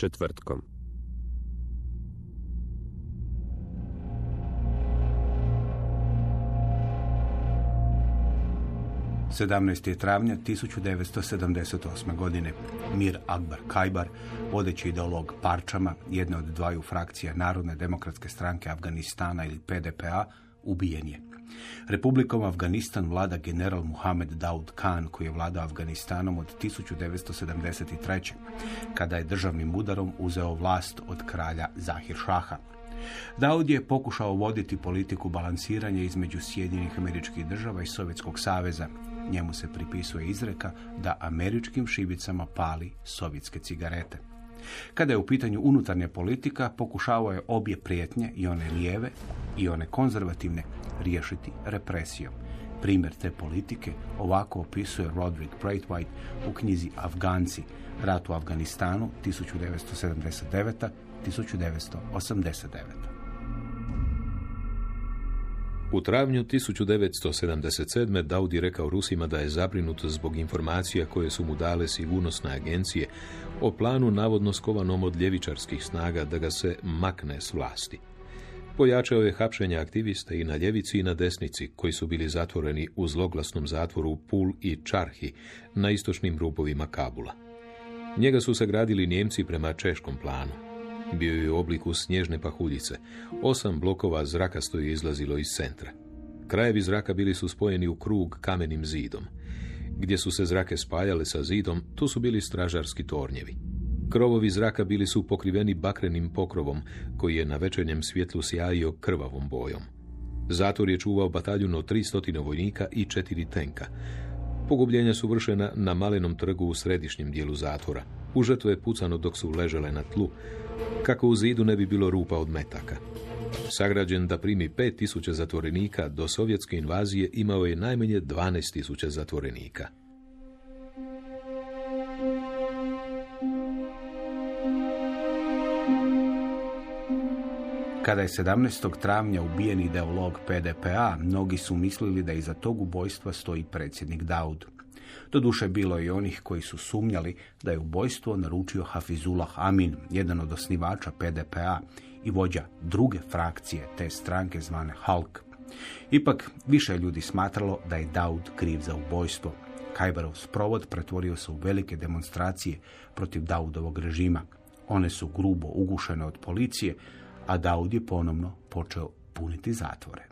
četvrtkom. 17. travnja 1978. godine. Mir Akbar Kajbar, vodeći ideolog Parčama, jedne od dvaju frakcija Narodne demokratske stranke Afganistana ili PDPA, ubijen je. Republikom Afganistan vlada general Muhammed Daud Khan, koji je vladao Afganistanom od 1973. kada je državnim udarom uzeo vlast od kralja Zahir Šaha. Daud je pokušao voditi politiku balansiranja između Sjedinjenih američkih država i Sovjetskog saveza. Njemu se pripisuje izreka da američkim šibicama pali sovjetske cigarete. Kada je u pitanju unutarnja politika, pokušavao je obje prijetnje, i one lijeve i one konzervativne, riješiti represijom. Primjer te politike ovako opisuje Roderick Braithwaite u knjizi Afganci, rat u Afganistanu 1979. 1989. U travnju 1977. Daudi rekao Rusima da je zabrinut zbog informacija koje su mu dale sigurnosne agencije o planu navodno skovanom od ljevičarskih snaga da ga se makne s vlasti. Pojačao je hapšenje aktivista i na ljevici i na desnici, koji su bili zatvoreni u zloglasnom zatvoru Pul i Čarhi na istočnim rubovima Kabula. Njega su sagradili Njemci prema češkom planu. Bio je u obliku snježne pahuljice. Osam blokova zraka stoji izlazilo iz centra. Krajevi zraka bili su spojeni u krug kamenim zidom. Gdje su se zrake spajale sa zidom, tu su bili stražarski tornjevi. Krovovi zraka bili su pokriveni bakrenim pokrovom, koji je na večernjem svjetlu sjajio krvavom bojom. Zator je čuvao bataljun od 300 vojnika i četiri tenka. Pogubljenja su vršena na malenom trgu u središnjem dijelu zatvora. U je pucano dok su ležele na tlu, kako u zidu ne bi bilo rupa od metaka. Sagrađen da primi 5000 zatvorenika, do sovjetske invazije imao je najmanje 12.000 zatvorenika. Kada je 17. travnja ubijen ideolog PDPA, mnogi su mislili da iza tog ubojstva stoji predsjednik Daud. Doduše bilo je i onih koji su sumnjali da je ubojstvo naručio Hafizullah Amin, jedan od osnivača PDPA i vođa druge frakcije te stranke zvane Halk. Ipak više ljudi smatralo da je Daud kriv za ubojstvo. Kajbarov sprovod pretvorio se u velike demonstracije protiv Daudovog režima. One su grubo ugušene od policije, a Daud je ponovno počeo puniti zatvore.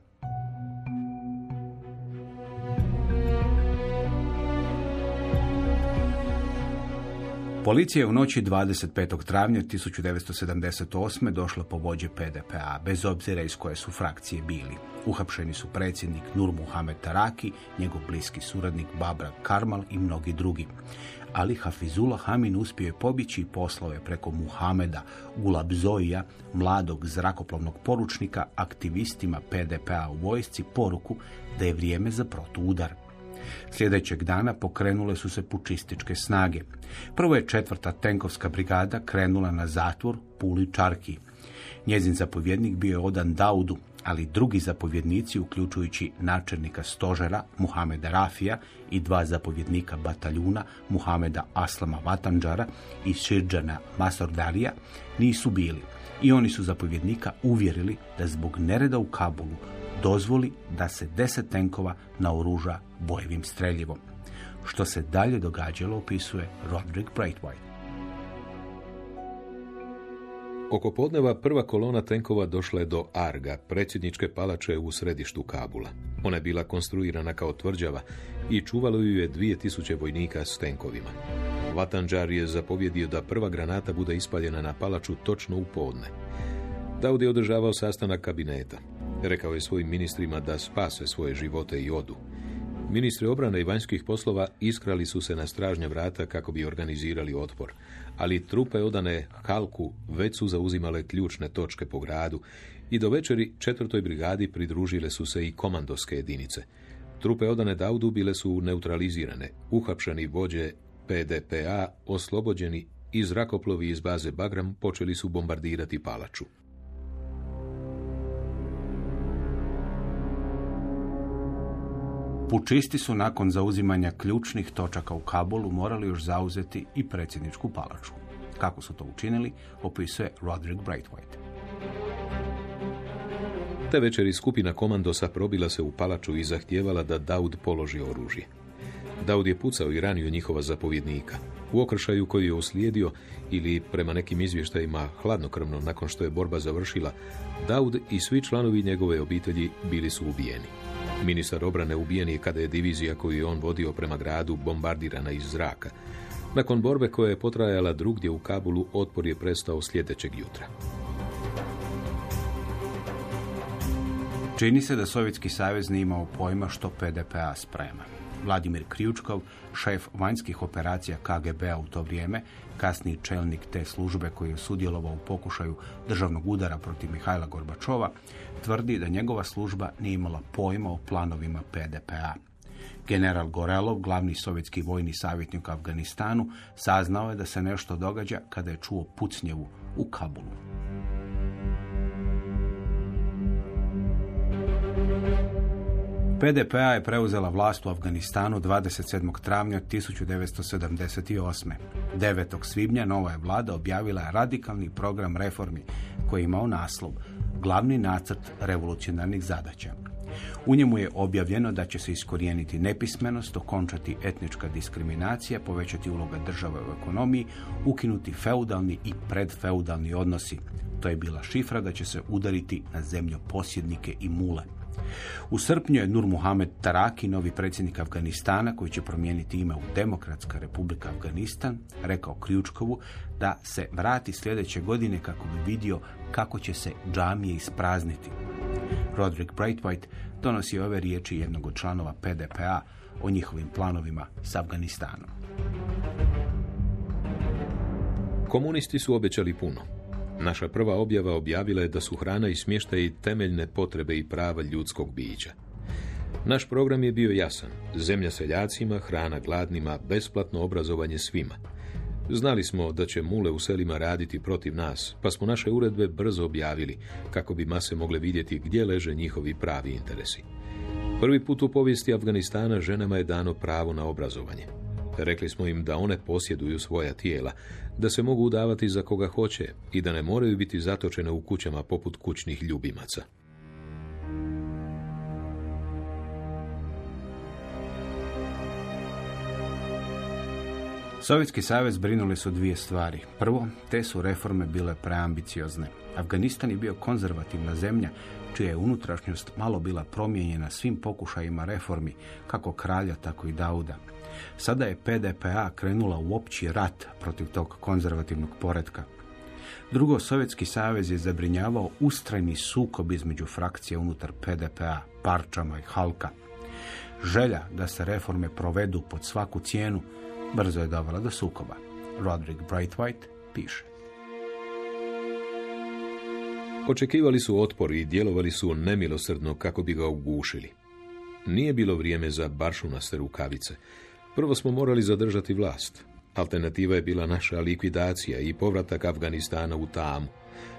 Policija je u noći 25. travnja 1978. došla po vođe PDPA, bez obzira iz koje su frakcije bili. Uhapšeni su predsjednik Nur Muhammed Taraki, njegov bliski suradnik Babra Karmal i mnogi drugi. Ali Hafizullah Hamin uspio je pobići i preko Muhameda Gulabzoija, mladog zrakoplovnog poručnika, aktivistima PDPA u vojsci poruku da je vrijeme za protuudar. Sljedećeg dana pokrenule su se pučističke snage. Prvo je četvrta tenkovska brigada krenula na zatvor Puli Čarki. Njezin zapovjednik bio je odan Daudu, ali drugi zapovjednici, uključujući načelnika stožera Muhameda Rafija i dva zapovjednika bataljuna Muhameda Aslama Vatanđara i Širđana Masordarija, nisu bili. I oni su zapovjednika uvjerili da zbog nereda u Kabulu dozvoli da se deset tenkova naoruža bojevim streljivom. Što se dalje događalo opisuje Roderick Braithwaite. Oko podneva prva kolona tenkova došla je do Arga, predsjedničke palače u središtu Kabula. Ona je bila konstruirana kao tvrđava i čuvalo ju je 2000 vojnika s tenkovima. Vatanđar je zapovjedio da prva granata bude ispaljena na palaču točno u podne. Daud je održavao sastanak kabineta. Rekao je svojim ministrima da spase svoje živote i odu. Ministri obrane i vanjskih poslova iskrali su se na stražnja vrata kako bi organizirali otpor, ali trupe odane Halku već su zauzimale ključne točke po gradu i do večeri četvrtoj brigadi pridružile su se i komandoske jedinice. Trupe odane Daudu bile su neutralizirane, uhapšeni vođe PDPA oslobođeni i zrakoplovi iz baze Bagram počeli su bombardirati palaču. Pučisti su nakon zauzimanja ključnih točaka u Kabulu morali još zauzeti i predsjedničku palaču. Kako su to učinili, opisuje Roderick Braithwaite. Te večeri skupina komandosa probila se u palaču i zahtijevala da Daud položi oružje. Daud je pucao i ranio njihova zapovjednika. U okršaju koji je uslijedio, ili prema nekim izvještajima hladnokrvno nakon što je borba završila, Daud i svi članovi njegove obitelji bili su ubijeni. Ministar obrane ubijen je kada je divizija koju je on vodio prema gradu bombardirana iz zraka. Nakon borbe koja je potrajala drugdje u Kabulu, otpor je prestao sljedećeg jutra. Čini se da Sovjetski savez nije imao pojma što PDPA sprema. Vladimir Krijučkov, šef vanjskih operacija KGB-a u to vrijeme, kasniji čelnik te službe koji je sudjelovao u pokušaju državnog udara protiv Mihajla Gorbačova, tvrdi da njegova služba nije imala pojma o planovima PDPA. General Gorelov, glavni sovjetski vojni savjetnik Afganistanu, saznao je da se nešto događa kada je čuo pucnjevu u Kabulu. PDPA je preuzela vlast u Afganistanu 27. travnja 1978. 9. svibnja nova je vlada objavila radikalni program reformi koji imao naslov Glavni nacrt revolucionarnih zadaća. U njemu je objavljeno da će se iskorijeniti nepismenost, okončati etnička diskriminacija, povećati uloga države u ekonomiji, ukinuti feudalni i predfeudalni odnosi. To je bila šifra da će se udariti na zemljoposjednike i mule. U srpnju je Nur Muhammed Taraki, novi predsjednik Afganistana, koji će promijeniti ime u Demokratska republika Afganistan, rekao Ključkovu da se vrati sljedeće godine kako bi vidio kako će se džamije isprazniti. Roderick Braithwaite donosi ove riječi jednog od članova PDPA o njihovim planovima s Afganistanom. Komunisti su obećali puno. Naša prva objava objavila je da su hrana i smještaj temeljne potrebe i prava ljudskog bića. Naš program je bio jasan. Zemlja seljacima, hrana gladnima, besplatno obrazovanje svima. Znali smo da će mule u selima raditi protiv nas, pa smo naše uredbe brzo objavili, kako bi mase mogle vidjeti gdje leže njihovi pravi interesi. Prvi put u povijesti Afganistana ženama je dano pravo na obrazovanje. Rekli smo im da one posjeduju svoja tijela, da se mogu udavati za koga hoće i da ne moraju biti zatočene u kućama poput kućnih ljubimaca. Sovjetski savez brinuli su dvije stvari. Prvo, te su reforme bile preambiciozne. Afganistan je bio konzervativna zemlja čija je unutrašnjost malo bila promijenjena svim pokušajima reformi, kako kralja, tako i Dauda. Sada je PDPA krenula u opći rat protiv tog konzervativnog poretka. Drugo, Sovjetski savez je zabrinjavao ustrajni sukob između frakcije unutar PDPA, Parčama i Halka. Želja da se reforme provedu pod svaku cijenu brzo je dovela do sukoba. Roderick Brightwhite piše. Očekivali su otpor i djelovali su nemilosrdno kako bi ga ugušili. Nije bilo vrijeme za baršunaste rukavice. Prvo smo morali zadržati vlast. Alternativa je bila naša likvidacija i povratak Afganistana u tamu,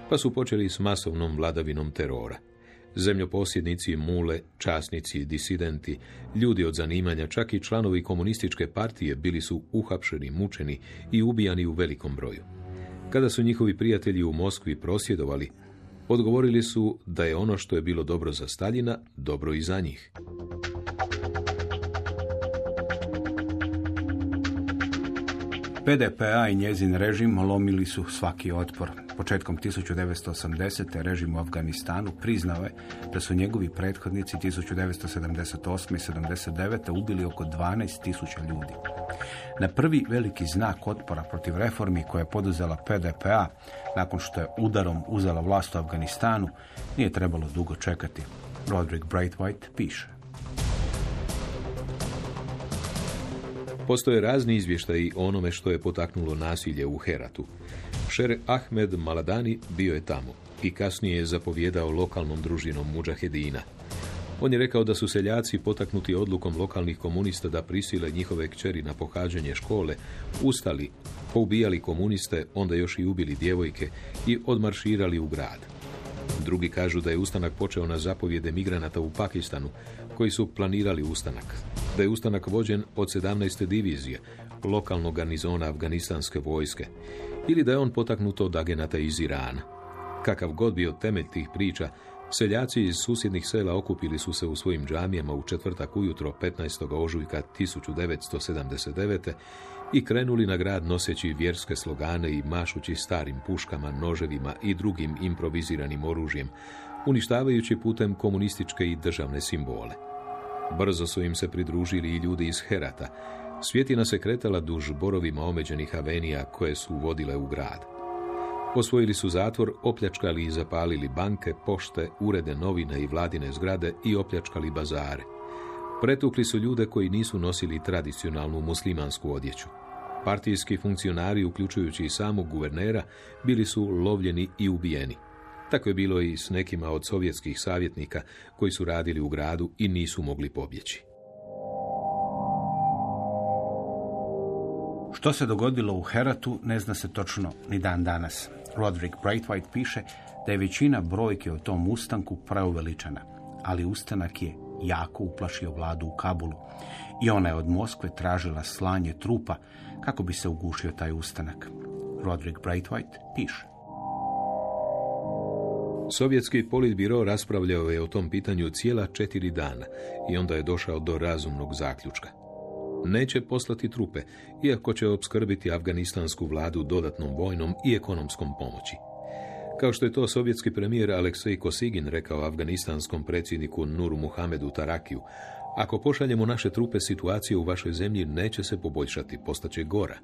pa su počeli s masovnom vladavinom terora. Zemljoposjednici, mule, časnici, disidenti, ljudi od zanimanja, čak i članovi komunističke partije bili su uhapšeni, mučeni i ubijani u velikom broju. Kada su njihovi prijatelji u Moskvi prosjedovali, odgovorili su da je ono što je bilo dobro za Staljina, dobro i za njih. PDPA i njezin režim lomili su svaki otpor. Početkom 1980. režim u Afganistanu priznao je da su njegovi prethodnici 1978. i 79. ubili oko 12.000 ljudi. Na prvi veliki znak otpora protiv reformi koje je poduzela PDPA nakon što je udarom uzela vlast u Afganistanu nije trebalo dugo čekati. Roderick Braithwaite piše. Postoje razni izvještaji o onome što je potaknulo nasilje u Heratu. Šer Ahmed Maladani bio je tamo i kasnije je zapovjedao lokalnom družinom Mudžahedina. On je rekao da su seljaci potaknuti odlukom lokalnih komunista da prisile njihove kćeri na pohađanje škole, ustali, poubijali komuniste, onda još i ubili djevojke i odmarširali u grad. Drugi kažu da je ustanak počeo na zapovjede migranata u Pakistanu, koji su planirali ustanak. Da je ustanak vođen od 17. divizije, lokalnog garnizona afganistanske vojske ili da je on potaknut od agenata iz Irana. Kakav god bio temelj tih priča, seljaci iz susjednih sela okupili su se u svojim džamijama u četvrtak ujutro 15. ožujka 1979. i krenuli na grad noseći vjerske slogane i mašući starim puškama, noževima i drugim improviziranim oružjem, uništavajući putem komunističke i državne simbole. Brzo su im se pridružili i ljudi iz Herata. Svjetina se kretala duž borovima omeđenih avenija koje su vodile u grad. Osvojili su zatvor, opljačkali i zapalili banke, pošte, urede novina i vladine zgrade i opljačkali bazare. Pretukli su ljude koji nisu nosili tradicionalnu muslimansku odjeću. Partijski funkcionari, uključujući i samog guvernera, bili su lovljeni i ubijeni. Tako je bilo i s nekima od sovjetskih savjetnika koji su radili u gradu i nisu mogli pobjeći. Što se dogodilo u Heratu ne zna se točno ni dan danas. Roderick Brightwhite piše da je većina brojke o tom ustanku preuveličana, ali ustanak je jako uplašio vladu u Kabulu i ona je od Moskve tražila slanje trupa kako bi se ugušio taj ustanak. Roderick Brightwhite piše. Sovjetski politbiro raspravljao je o tom pitanju cijela četiri dana i onda je došao do razumnog zaključka. Neće poslati trupe, iako će obskrbiti afganistansku vladu dodatnom vojnom i ekonomskom pomoći. Kao što je to sovjetski premijer Aleksej Kosigin rekao afganistanskom predsjedniku Nuru Muhamedu Tarakiju, ako pošaljemo naše trupe, situacija u vašoj zemlji neće se poboljšati, postaće gora.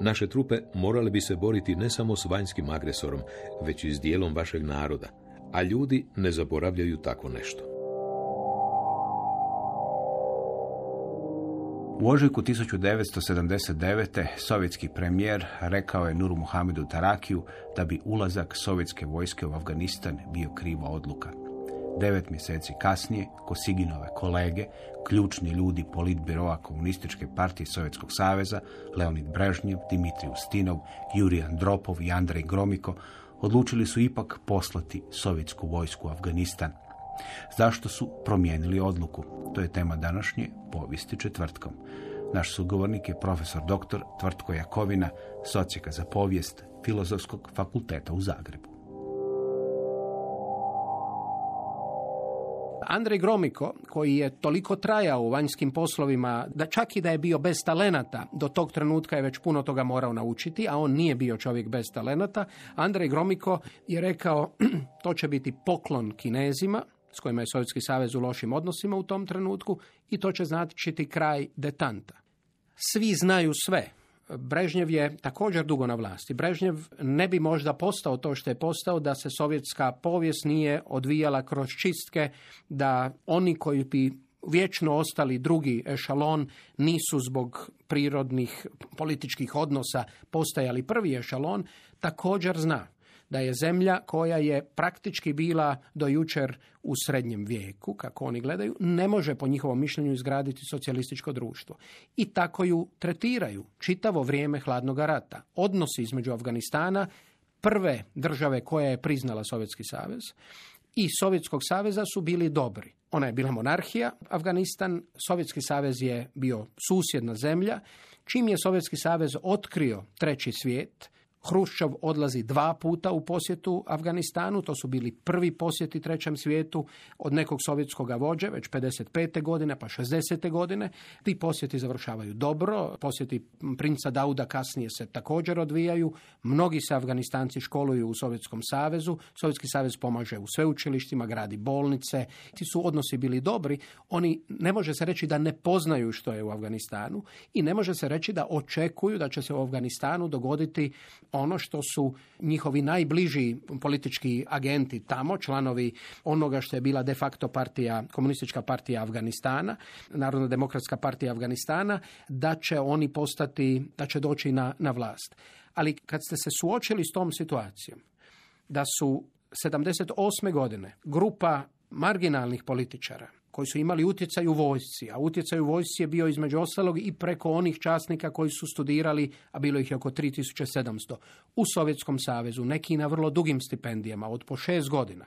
Naše trupe morale bi se boriti ne samo s vanjskim agresorom, već i s dijelom vašeg naroda a ljudi ne zaboravljaju tako nešto. U ožujku 1979. sovjetski premijer rekao je Nuru Muhamedu Tarakiju da bi ulazak sovjetske vojske u Afganistan bio kriva odluka. Devet mjeseci kasnije, Kosiginove kolege, ključni ljudi politbiroa Komunističke partije Sovjetskog saveza, Leonid Brežnjev, Dimitrij Ustinov, Jurij Andropov i Andrej Gromiko, odlučili su ipak poslati sovjetsku vojsku u Afganistan. Zašto su promijenili odluku? To je tema današnje povijesti četvrtkom. Naš sugovornik je profesor dr. Tvrtko Jakovina, socijaka za povijest Filozofskog fakulteta u Zagrebu. Andrej Gromiko, koji je toliko trajao u vanjskim poslovima, da čak i da je bio bez talenata, do tog trenutka je već puno toga morao naučiti, a on nije bio čovjek bez talenata, Andrej Gromiko je rekao to će biti poklon kinezima, s kojima je Sovjetski savez u lošim odnosima u tom trenutku, i to će značiti kraj detanta. Svi znaju sve, Brežnjev je također dugo na vlasti. Brežnjev ne bi možda postao to što je postao da se sovjetska povijest nije odvijala kroz čistke, da oni koji bi vječno ostali drugi ešalon nisu zbog prirodnih političkih odnosa postajali prvi ešalon, također zna da je zemlja koja je praktički bila do jučer u srednjem vijeku, kako oni gledaju, ne može po njihovom mišljenju izgraditi socijalističko društvo. I tako ju tretiraju čitavo vrijeme hladnog rata. Odnosi između Afganistana, prve države koja je priznala Sovjetski savez, i Sovjetskog saveza su bili dobri. Ona je bila monarhija, Afganistan, Sovjetski savez je bio susjedna zemlja. Čim je Sovjetski savez otkrio treći svijet, Hruščov odlazi dva puta u posjetu Afganistanu, to su bili prvi posjeti trećem svijetu od nekog sovjetskog vođe, već 55. godine pa 60. godine. Ti posjeti završavaju dobro, posjeti princa Dauda kasnije se također odvijaju, mnogi se Afganistanci školuju u Sovjetskom savezu, Sovjetski savez pomaže u sveučilištima, gradi bolnice, ti su odnosi bili dobri, oni ne može se reći da ne poznaju što je u Afganistanu i ne može se reći da očekuju da će se u Afganistanu dogoditi ono što su njihovi najbliži politički agenti tamo, članovi onoga što je bila de facto partija, komunistička partija Afganistana, Narodna demokratska partija Afganistana, da će oni postati, da će doći na, na vlast. Ali kad ste se suočili s tom situacijom, da su 78. godine grupa marginalnih političara koji su imali utjecaj u vojsci, a utjecaj u vojsci je bio između ostalog i preko onih časnika koji su studirali, a bilo ih je oko 3700, u Sovjetskom savezu, neki na vrlo dugim stipendijama, od po šest godina.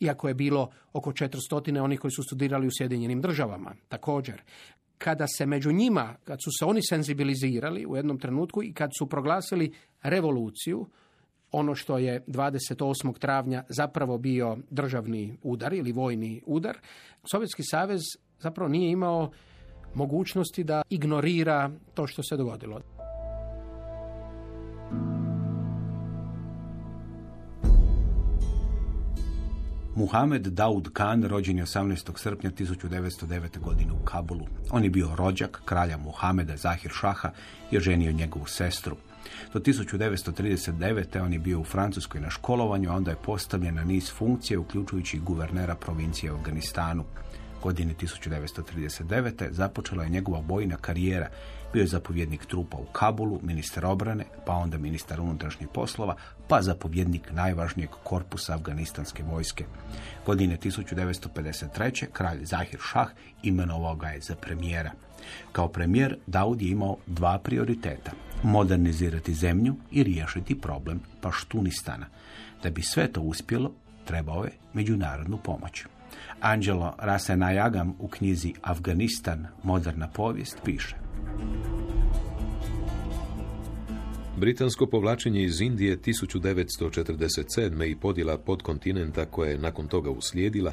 Iako je bilo oko 400 onih koji su studirali u Sjedinjenim državama, također. kada se među njima, kad su se oni senzibilizirali u jednom trenutku i kad su proglasili revoluciju, ono što je 28. travnja zapravo bio državni udar ili vojni udar, Sovjetski savez zapravo nije imao mogućnosti da ignorira to što se dogodilo. Muhamed Daud Khan rođen je 18. srpnja 1909. godine u Kabulu. On je bio rođak kralja Muhameda Zahir Šaha i oženio njegovu sestru. Do 1939. on je bio u Francuskoj na školovanju, a onda je postavljen na niz funkcije, uključujući guvernera provincije u Afganistanu. Godine 1939. započela je njegova vojna karijera. Bio je zapovjednik trupa u Kabulu, ministar obrane, pa onda ministar unutrašnjih poslova, pa zapovjednik najvažnijeg korpusa afganistanske vojske. Godine 1953. kralj Zahir Šah imenovao ga je za premijera. Kao premijer Daud je imao dva prioriteta. Modernizirati zemlju i riješiti problem Paštunistana. Da bi sve to uspjelo, trebao je međunarodnu pomoć. Angelo Rasenajagam u knjizi Afganistan, moderna povijest, piše. Britansko povlačenje iz Indije 1947. i podjela podkontinenta koja je nakon toga uslijedila,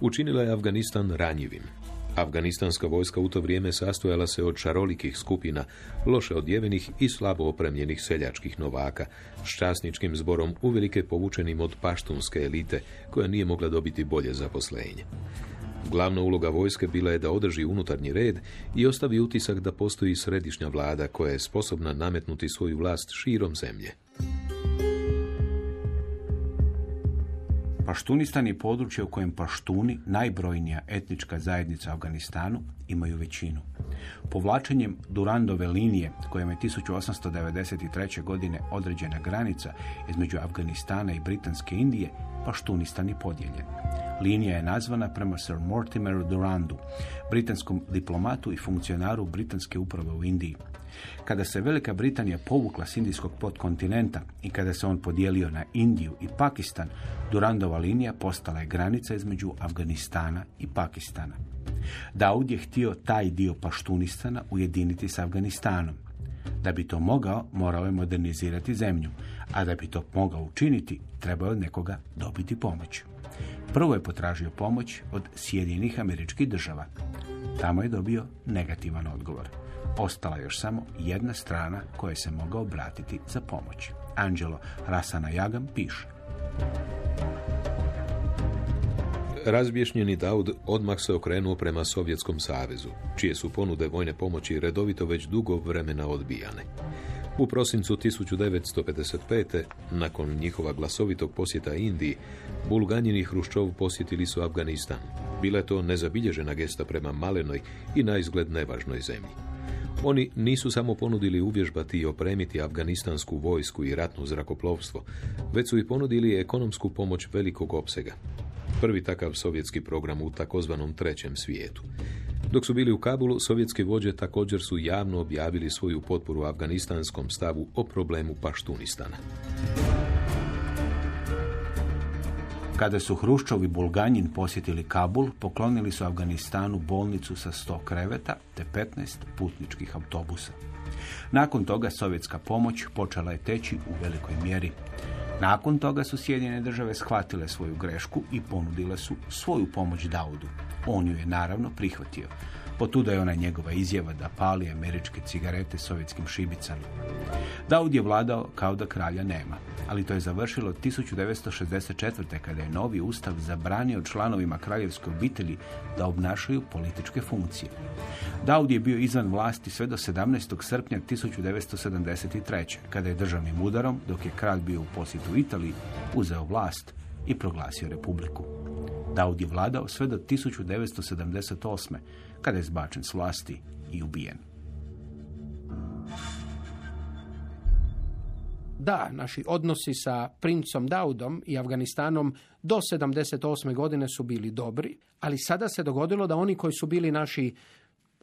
učinila je Afganistan ranjivim. Afganistanska vojska u to vrijeme sastojala se od šarolikih skupina, loše odjevenih i slabo opremljenih seljačkih novaka, s časničkim zborom uvelike povučenim od paštunske elite, koja nije mogla dobiti bolje zaposlenje. Glavna uloga vojske bila je da održi unutarnji red i ostavi utisak da postoji središnja vlada koja je sposobna nametnuti svoju vlast širom zemlje. Paštunistan je područje u kojem paštuni, najbrojnija etnička zajednica Afganistanu, imaju većinu. Povlačenjem Durandove linije, kojom je 1893. godine određena granica između Afganistana i Britanske Indije, Paštunistan je podijeljen. Linija je nazvana prema Sir Mortimeru Durandu, britanskom diplomatu i funkcionaru britanske uprave u Indiji. Kada se Velika Britanija povukla s indijskog podkontinenta i kada se on podijelio na Indiju i Pakistan, Durandova linija postala je granica između Afganistana i Pakistana. Daud je htio taj dio Paštunistana ujediniti s Afganistanom. Da bi to mogao, morao je modernizirati zemlju, a da bi to mogao učiniti, trebao je od nekoga dobiti pomoć. Prvo je potražio pomoć od Sjedinjenih američkih država. Tamo je dobio negativan odgovor. Ostala još samo jedna strana koja se mogao obratiti za pomoć. Angelo Rasana Jagam piše. Razbješnjeni Daud odmah se okrenuo prema Sovjetskom savezu, čije su ponude vojne pomoći redovito već dugo vremena odbijane. U prosincu 1955. nakon njihova glasovitog posjeta Indiji, Bulganjini i Hruščov posjetili su Afganistan. Bila je to nezabilježena gesta prema malenoj i na izgled nevažnoj zemlji. Oni nisu samo ponudili uvježbati i opremiti afganistansku vojsku i ratno zrakoplovstvo, već su i ponudili ekonomsku pomoć velikog opsega. Prvi takav sovjetski program u takozvanom trećem svijetu. Dok su bili u Kabulu, sovjetski vođe također su javno objavili svoju potporu afganistanskom stavu o problemu Paštunistana. Kada su Hruščov i Bulganjin posjetili Kabul, poklonili su Afganistanu bolnicu sa 100 kreveta te 15 putničkih autobusa. Nakon toga sovjetska pomoć počela je teći u velikoj mjeri. Nakon toga su Sjedinjene države shvatile svoju grešku i ponudile su svoju pomoć Daudu. On ju je naravno prihvatio. Potuda je ona njegova izjava da pali američke cigarete sovjetskim šibicama. Daud je vladao kao da kralja nema, ali to je završilo 1964. kada je novi ustav zabranio članovima kraljevske obitelji da obnašaju političke funkcije. Daud je bio izvan vlasti sve do 17. srpnja 1973. kada je državnim udarom, dok je kralj bio u posjetu Italiji, uzeo vlast i proglasio republiku. Daud je vladao sve do 1978. kada je zbačen s vlasti i ubijen. Da, naši odnosi sa princom Daudom i Afganistanom do 78. godine su bili dobri, ali sada se dogodilo da oni koji su bili naši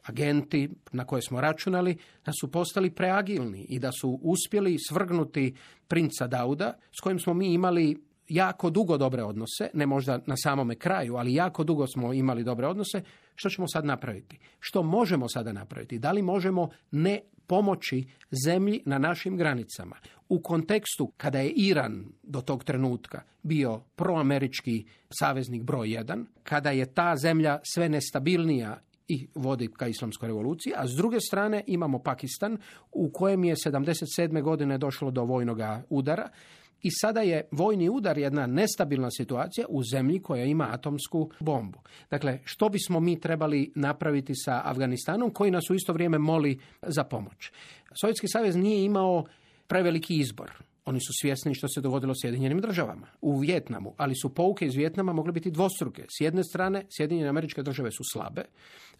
agenti na koje smo računali, da su postali preagilni i da su uspjeli svrgnuti princa Dauda, s kojim smo mi imali jako dugo dobre odnose, ne možda na samome kraju, ali jako dugo smo imali dobre odnose, Što ćemo sad napraviti? Što možemo sada napraviti? Da li možemo ne pomoći zemlji na našim granicama? U kontekstu kada je Iran do tog trenutka bio proamerički saveznik broj jedan, kada je ta zemlja sve nestabilnija i vodi ka islamskoj revoluciji, a s druge strane imamo Pakistan u kojem je 77. godine došlo do vojnog udara i sada je vojni udar jedna nestabilna situacija u zemlji koja ima atomsku bombu. Dakle, što bismo mi trebali napraviti sa Afganistanom koji nas u isto vrijeme moli za pomoć? Sovjetski savez nije imao preveliki izbor. Oni su svjesni što se dogodilo Sjedinjenim državama u Vjetnamu, ali su pouke iz Vjetnama mogle biti dvostruke. S jedne strane, Sjedinjene američke države su slabe,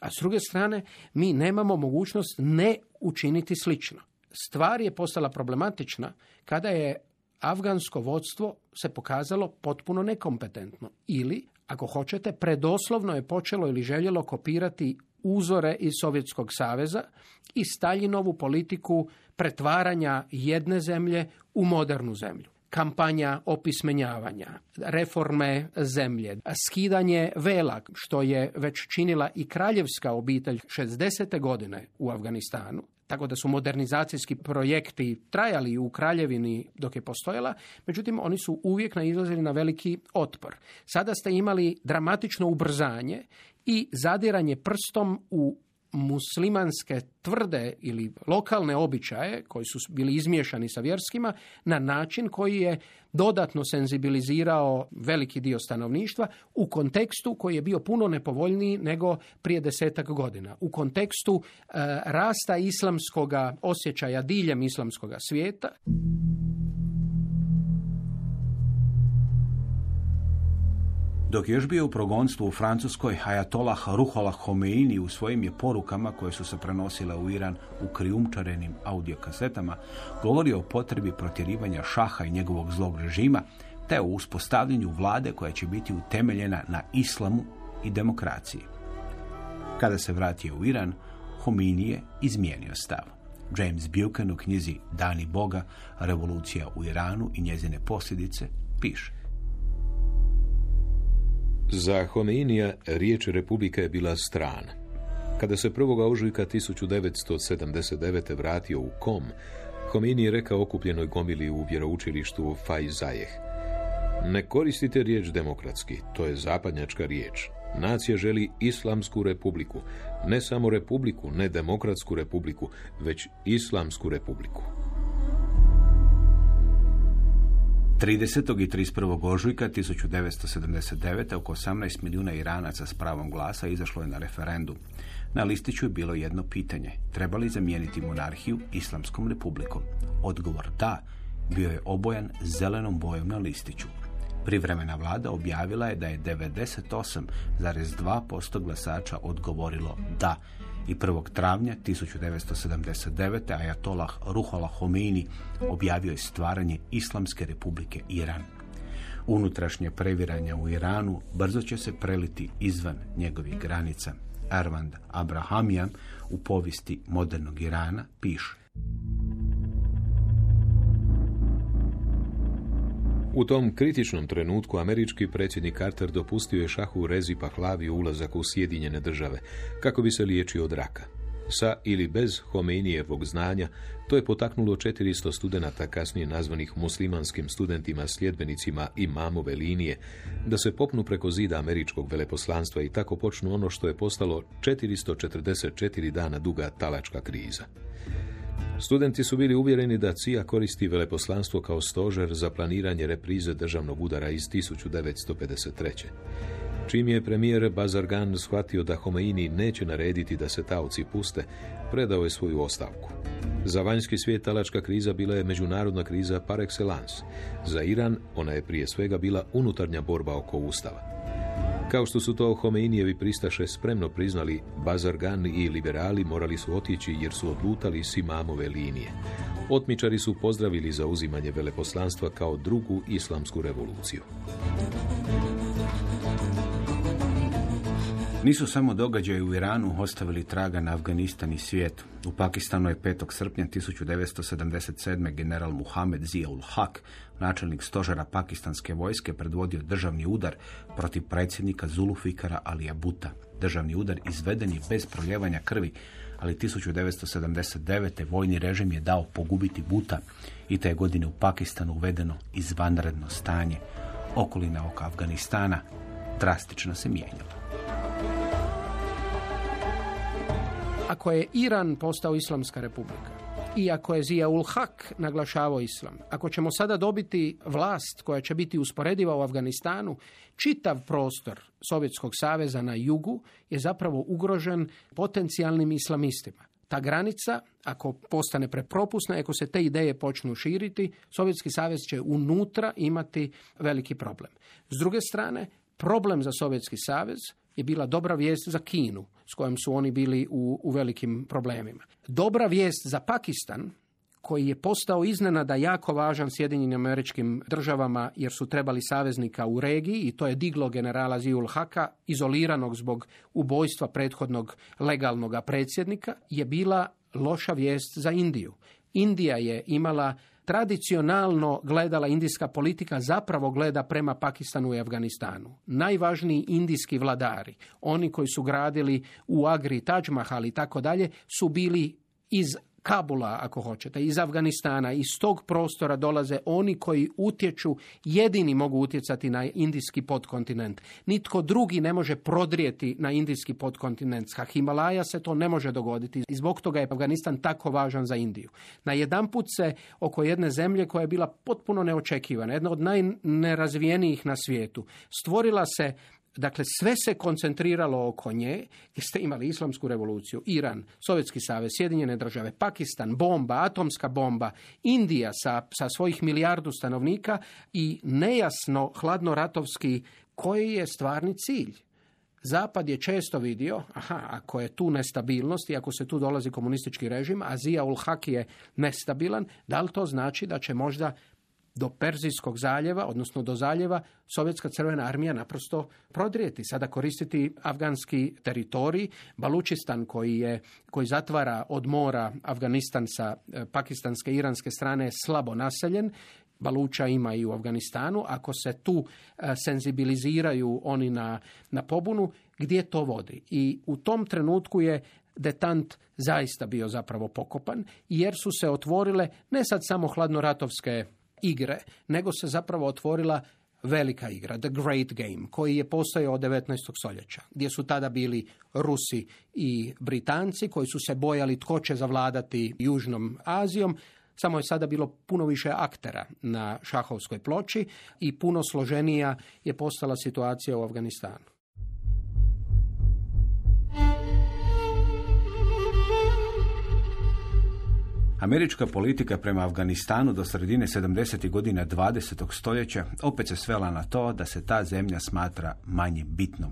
a s druge strane, mi nemamo mogućnost ne učiniti slično. Stvar je postala problematična kada je afgansko vodstvo se pokazalo potpuno nekompetentno ili, ako hoćete, predoslovno je počelo ili željelo kopirati uzore iz Sovjetskog saveza i Staljinovu politiku pretvaranja jedne zemlje u modernu zemlju. Kampanja opismenjavanja, reforme zemlje, skidanje vela, što je već činila i kraljevska obitelj 60. godine u Afganistanu, tako da su modernizacijski projekti trajali u kraljevini dok je postojala, međutim oni su uvijek naizlazili na veliki otpor. Sada ste imali dramatično ubrzanje i zadiranje prstom u muslimanske tvrde ili lokalne običaje koji su bili izmiješani sa vjerskima na način koji je dodatno senzibilizirao veliki dio stanovništva u kontekstu koji je bio puno nepovoljniji nego prije desetak godina. U kontekstu e, rasta islamskoga osjećaja diljem islamskoga svijeta. Dok je još bio u progonstvu u Francuskoj, Ajatolah Ruholah Homeini u svojim je porukama koje su se prenosile u Iran u krijumčarenim audiokasetama govorio o potrebi protjerivanja šaha i njegovog zlog režima te o uspostavljanju vlade koja će biti utemeljena na islamu i demokraciji. Kada se vratio u Iran, Homeini je izmijenio stav. James Buchan u knjizi Dani Boga, revolucija u Iranu i njezine posljedice piše. Za Homeinija riječ Republika je bila strana. Kada se 1. ožujka 1979. vratio u Kom, Homeini je rekao okupljenoj gomili u vjeroučilištu Fajzajeh. Ne koristite riječ demokratski, to je zapadnjačka riječ. Nacija želi islamsku republiku, ne samo republiku, ne demokratsku republiku, već islamsku republiku. 30. i 31. ožujka 1979. oko 18 milijuna Iranaca s pravom glasa izašlo je na referendum. Na listiću je bilo jedno pitanje. Treba li zamijeniti monarhiju islamskom republikom? Odgovor da bio je obojan zelenom bojom na listiću. Privremena vlada objavila je da je 98,2% glasača odgovorilo da i 1. travnja 1979. Ajatolah Ruhola Homeini objavio je stvaranje Islamske republike Iran. Unutrašnje previranje u Iranu brzo će se preliti izvan njegovih granica. Arvand Abrahamian u povijesti modernog Irana piše. U tom kritičnom trenutku američki predsjednik Carter dopustio je šahu Rezi Pahlavi ulazak u Sjedinjene države kako bi se liječio od raka. Sa ili bez Homeinijevog znanja, to je potaknulo 400 studenata kasnije nazvanih muslimanskim studentima sljedbenicima i mamove linije, da se popnu preko zida američkog veleposlanstva i tako počnu ono što je postalo 444 dana duga talačka kriza. Studenti su bili uvjereni da CIA koristi veleposlanstvo kao stožer za planiranje reprize državnog udara iz 1953. Čim je premijer Bazargan shvatio da Homeini neće narediti da se taoci puste, predao je svoju ostavku. Za vanjski svijet talačka kriza bila je međunarodna kriza par excellence. Za Iran ona je prije svega bila unutarnja borba oko ustava. Kao što su to Homeinijevi pristaše spremno priznali, Bazargan i liberali morali su otići jer su odlutali s imamove linije. Otmičari su pozdravili za uzimanje veleposlanstva kao drugu islamsku revoluciju. Nisu samo događaji u Iranu ostavili traga na Afganistan i svijet. U Pakistanu je 5. srpnja 1977. general Muhammed Ziaul Haq, načelnik stožera pakistanske vojske, predvodio državni udar protiv predsjednika Zulufikara Alija Buta. Državni udar izveden je bez proljevanja krvi, ali 1979. vojni režim je dao pogubiti Buta i te godine u Pakistanu uvedeno izvanredno stanje. Okolina oko Afganistana drastično se mijenjala. Ako je Iran postao islamska republika i ako je Zia ul Haq naglašavao islam, ako ćemo sada dobiti vlast koja će biti usporediva u Afganistanu, čitav prostor Sovjetskog saveza na jugu je zapravo ugrožen potencijalnim islamistima. Ta granica, ako postane prepropusna, ako se te ideje počnu širiti, Sovjetski savez će unutra imati veliki problem. S druge strane, problem za Sovjetski savez je bila dobra vijest za Kinu, s kojom su oni bili u, u velikim problemima. Dobra vijest za Pakistan, koji je postao iznenada jako važan Sjedinjenim američkim državama jer su trebali saveznika u regiji i to je diglo generala Ziul Haka, izoliranog zbog ubojstva prethodnog legalnog predsjednika, je bila loša vijest za Indiju. Indija je imala tradicionalno gledala indijska politika zapravo gleda prema Pakistanu i Afganistanu. Najvažniji indijski vladari, oni koji su gradili u Agri, Taj Mahal i tako dalje, su bili iz Kabula, ako hoćete, iz Afganistana, iz tog prostora dolaze oni koji utječu, jedini mogu utjecati na indijski podkontinent. Nitko drugi ne može prodrijeti na indijski podkontinent. Sa Himalaja se to ne može dogoditi i zbog toga je Afganistan tako važan za Indiju. Na jedan put se oko jedne zemlje koja je bila potpuno neočekivana, jedna od najnerazvijenijih na svijetu, stvorila se Dakle, sve se koncentriralo oko nje jer ste imali islamsku revoluciju, Iran, Sovjetski savez, Sjedinjene države, Pakistan, bomba, atomska bomba, Indija sa, sa svojih milijardu stanovnika i nejasno hladnoratovski koji je stvarni cilj. Zapad je često vidio, aha, ako je tu nestabilnost i ako se tu dolazi komunistički režim, a Zia ul je nestabilan, da li to znači da će možda do Perzijskog zaljeva, odnosno do zaljeva, Sovjetska crvena armija naprosto prodrijeti, sada koristiti afganski teritorij, Balučistan koji, je, koji zatvara od mora Afganistan sa e, pakistanske i iranske strane slabo naseljen, Baluča ima i u Afganistanu, ako se tu e, senzibiliziraju oni na, na pobunu, gdje to vodi? I u tom trenutku je detant zaista bio zapravo pokopan, jer su se otvorile ne sad samo hladnoratovske igre, nego se zapravo otvorila velika igra, The Great Game, koji je postojao od 19. stoljeća, gdje su tada bili Rusi i Britanci koji su se bojali tko će zavladati Južnom Azijom, samo je sada bilo puno više aktera na šahovskoj ploči i puno složenija je postala situacija u Afganistanu. Američka politika prema Afganistanu do sredine 70. godina 20. stoljeća opet se svela na to da se ta zemlja smatra manje bitnom.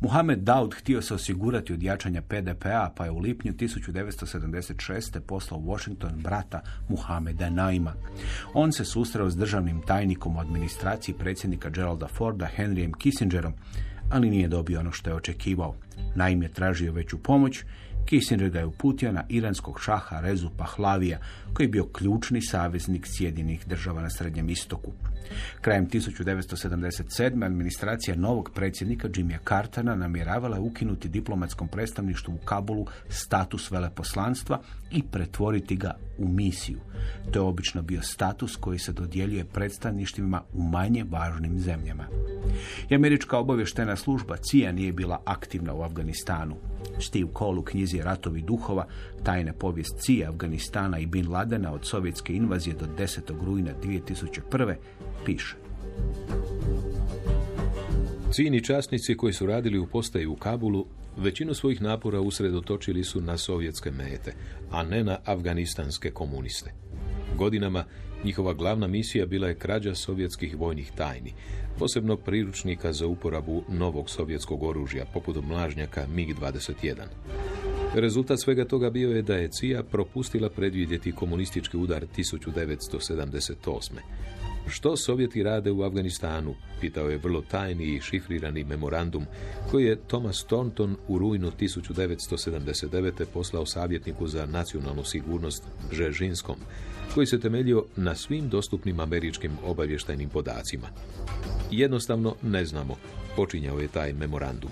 Muhammed Daud htio se osigurati od jačanja PDPA, pa je u lipnju 1976. poslao Washington brata Muhameda Naima. On se susreo s državnim tajnikom u administraciji predsjednika Geralda Forda, Henryem Kissingerom, ali nije dobio ono što je očekivao. Naim je tražio veću pomoć Kissinger ga je uputio na iranskog šaha Rezu Pahlavija, koji je bio ključni saveznik Sjedinih država na Srednjem istoku. Krajem 1977. administracija novog predsjednika Jimmya Cartera namjeravala je ukinuti diplomatskom predstavništvu u Kabulu status veleposlanstva i pretvoriti ga u misiju. To je obično bio status koji se dodjeljuje predstavništvima u manje važnim zemljama. I američka obavještena služba CIA nije bila aktivna u Afganistanu. Steve Cole u knjizi Ratovi duhova, tajne povijest CIA, Afganistana i Bin Ladena od sovjetske invazije do 10. rujna 2001. piše. Cini časnici koji su radili u postaji u Kabulu većinu svojih napora usredotočili su na sovjetske mete, a ne na afganistanske komuniste. Godinama njihova glavna misija bila je krađa sovjetskih vojnih tajni, posebno priručnika za uporabu novog sovjetskog oružja, poput mlažnjaka MiG-21. Rezultat svega toga bio je da je CIA propustila predvidjeti komunistički udar 1978. Što Sovjeti rade u Afganistanu? Pitao je vrlo tajni i šifrirani memorandum koji je Thomas Thornton u rujnu 1979. poslao savjetniku za nacionalnu sigurnost Žežinskom, koji se temeljio na svim dostupnim američkim obavještajnim podacima. Jednostavno ne znamo, počinjao je taj memorandum.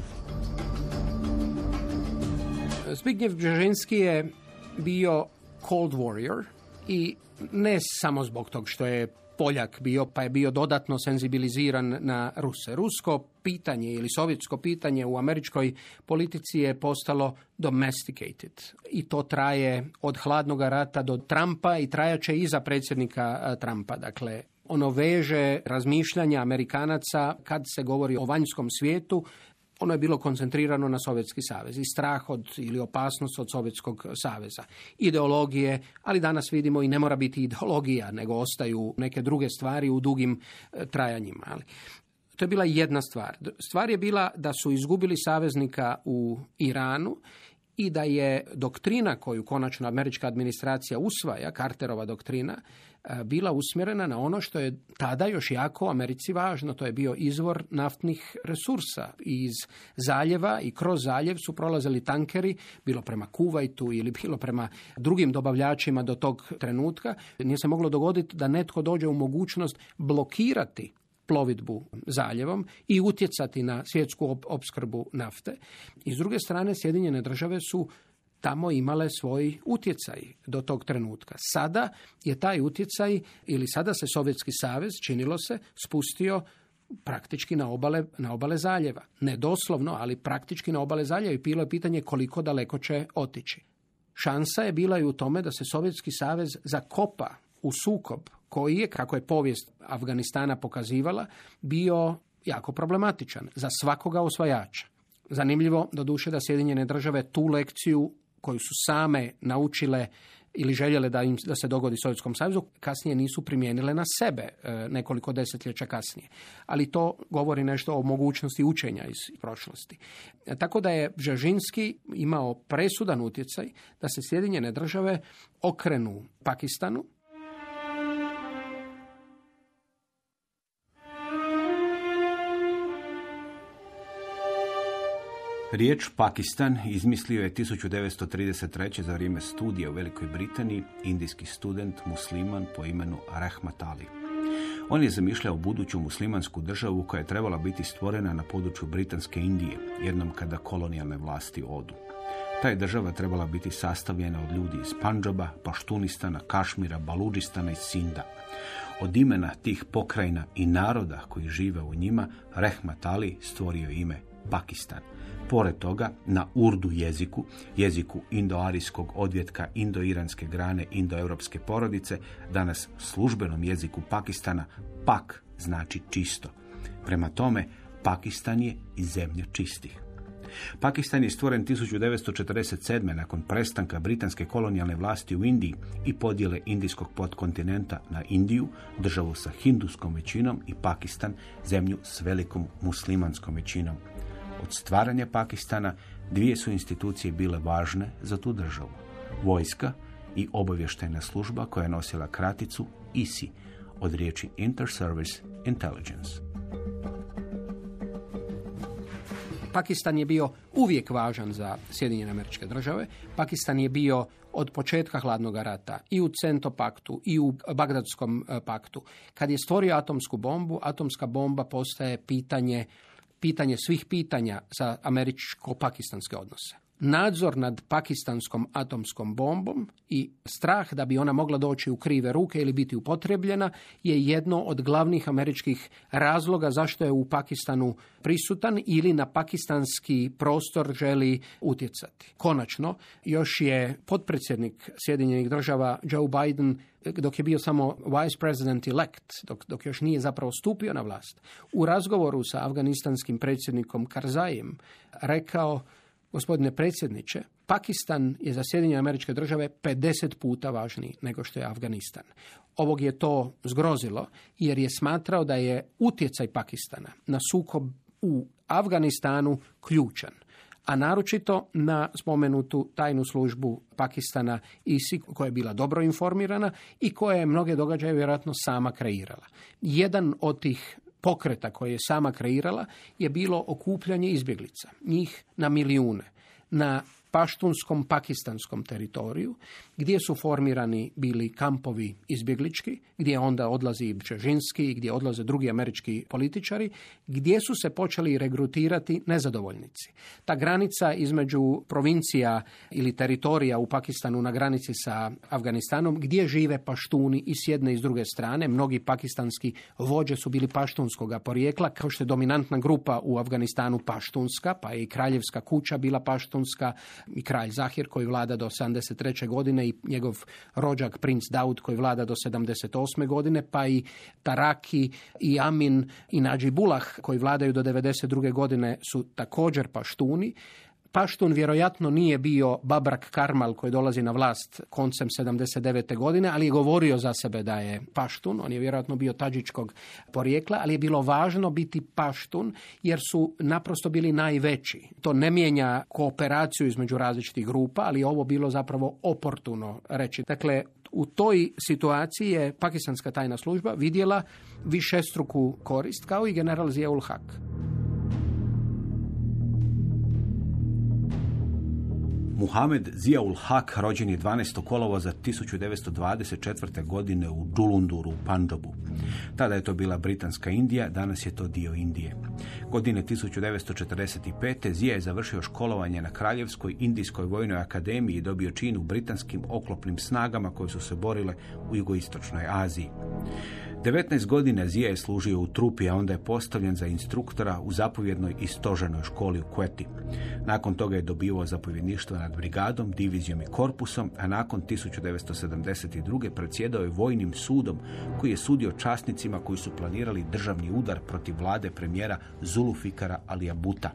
Zbigniew Brzezinski je bio Cold Warrior i ne samo zbog tog što je Poljak bio, pa je bio dodatno senzibiliziran na Ruse. Rusko pitanje ili sovjetsko pitanje u američkoj politici je postalo domesticated. I to traje od hladnog rata do Trumpa i trajaće i za predsjednika Trumpa. Dakle, ono veže razmišljanja Amerikanaca kad se govori o vanjskom svijetu ono je bilo koncentrirano na Sovjetski savez i strah od ili opasnost od Sovjetskog saveza. Ideologije, ali danas vidimo i ne mora biti ideologija, nego ostaju neke druge stvari u dugim e, trajanjima. Ali to je bila jedna stvar. Stvar je bila da su izgubili saveznika u Iranu i da je doktrina koju konačno američka administracija usvaja, Carterova doktrina, e, bila usmjerena na ono što je tada još jako Americi važno. To je bio izvor naftnih resursa. Iz zaljeva i kroz zaljev su prolazili tankeri, bilo prema Kuvajtu ili bilo prema drugim dobavljačima do tog trenutka. Nije se moglo dogoditi da netko dođe u mogućnost blokirati plovidbu zaljevom i utjecati na svjetsku opskrbu nafte. I s druge strane, Sjedinjene države su tamo imale svoj utjecaj do tog trenutka. Sada je taj utjecaj, ili sada se Sovjetski savez, činilo se, spustio praktički na obale, na obale zaljeva. Ne doslovno, ali praktički na obale zaljeva i bilo je pitanje koliko daleko će otići. Šansa je bila i u tome da se Sovjetski savez zakopa u sukob koji je, kako je povijest Afganistana pokazivala, bio jako problematičan za svakoga osvajača. Zanimljivo, doduše, da Sjedinjene države tu lekciju koju su same naučile ili željele da, im, da se dogodi Sovjetskom savezu, kasnije nisu primijenile na sebe e, nekoliko desetljeća kasnije. Ali to govori nešto o mogućnosti učenja iz prošlosti. E, tako da je Žežinski imao presudan utjecaj da se Sjedinjene države okrenu Pakistanu, Riječ Pakistan izmislio je 1933. za vrijeme studija u Velikoj Britaniji indijski student musliman po imenu Rahmat Ali. On je zamišljao buduću muslimansku državu koja je trebala biti stvorena na području Britanske Indije, jednom kada kolonijalne vlasti odu. Ta je država trebala biti sastavljena od ljudi iz Panđaba, Paštunistana, Kašmira, Baluđistana i Sinda. Od imena tih pokrajina i naroda koji žive u njima, Rahmat Ali stvorio ime Pakistan. Pored toga, na urdu jeziku, jeziku indoarijskog odvjetka indoiranske grane indoeuropske porodice, danas službenom jeziku Pakistana, pak znači čisto. Prema tome, Pakistan je i zemlja čistih. Pakistan je stvoren 1947. nakon prestanka britanske kolonijalne vlasti u Indiji i podjele indijskog podkontinenta na Indiju, državu sa hinduskom većinom i Pakistan, zemlju s velikom muslimanskom većinom. Od stvaranja Pakistana dvije su institucije bile važne za tu državu. Vojska i obavještajna služba koja je nosila kraticu ISI od riječi Inter-Service Intelligence. Pakistan je bio uvijek važan za Sjedinjene američke države. Pakistan je bio od početka hladnog rata i u Centopaktu i u Bagdadskom e, paktu. Kad je stvorio atomsku bombu, atomska bomba postaje pitanje pitanje svih pitanja za američko-pakistanske odnose. Nadzor nad pakistanskom atomskom bombom i strah da bi ona mogla doći u krive ruke ili biti upotrebljena je jedno od glavnih američkih razloga zašto je u Pakistanu prisutan ili na pakistanski prostor želi utjecati. Konačno, još je potpredsjednik Sjedinjenih država Joe Biden dok je bio samo vice president elect, dok, dok još nije zapravo stupio na vlast, u razgovoru sa afganistanskim predsjednikom Karzajem rekao Gospodine predsjedniče, Pakistan je za Sjedinjene američke države 50 puta važniji nego što je Afganistan. Ovog je to zgrozilo jer je smatrao da je utjecaj Pakistana na sukob u Afganistanu ključan. a naročito na spomenutu tajnu službu Pakistana ISI koja je bila dobro informirana i koja je mnoge događaje vjerojatno sama kreirala. Jedan od tih pokreta koje je sama kreirala je bilo okupljanje izbjeglica, njih na milijune, na paštunskom pakistanskom teritoriju, gdje su formirani bili kampovi izbjeglički, gdje onda odlazi Bčežinski, gdje odlaze drugi američki političari, gdje su se počeli regrutirati nezadovoljnici. Ta granica između provincija ili teritorija u Pakistanu na granici sa Afganistanom, gdje žive paštuni i s jedne i s druge strane, mnogi pakistanski vođe su bili paštunskog porijekla, kao što je dominantna grupa u Afganistanu paštunska, pa je i kraljevska kuća bila paštunska, i kralj Zahir koji vlada do 73. godine i njegov rođak princ Daud koji vlada do 78. godine, pa i Taraki i Amin i Bulah koji vladaju do 92. godine su također paštuni. Paštun vjerojatno nije bio Babrak Karmal koji dolazi na vlast koncem 79. godine, ali je govorio za sebe da je Paštun. On je vjerojatno bio tađičkog porijekla, ali je bilo važno biti Paštun jer su naprosto bili najveći. To ne mijenja kooperaciju između različitih grupa, ali je ovo bilo zapravo oportuno reći. Dakle, u toj situaciji je pakistanska tajna služba vidjela višestruku korist kao i general Ziaul Haq. Muhamed Ziaul Haq rođen je 12. kolova za 1924. godine u Dulunduru u Panđabu. Tada je to bila Britanska Indija, danas je to dio Indije. Godine 1945. Zija je završio školovanje na Kraljevskoj Indijskoj vojnoj akademiji i dobio čin u britanskim oklopnim snagama koje su se borile u jugoistočnoj Aziji. 19 godina Zija je služio u trupi, a onda je postavljen za instruktora u zapovjednoj i stoženoj školi u Kveti. Nakon toga je dobivao zapovjedništvo nad brigadom, divizijom i korpusom, a nakon 1972. predsjedao je vojnim sudom koji je sudio časnicima koji su planirali državni udar protiv vlade premijera Zulufikara Alija Buta.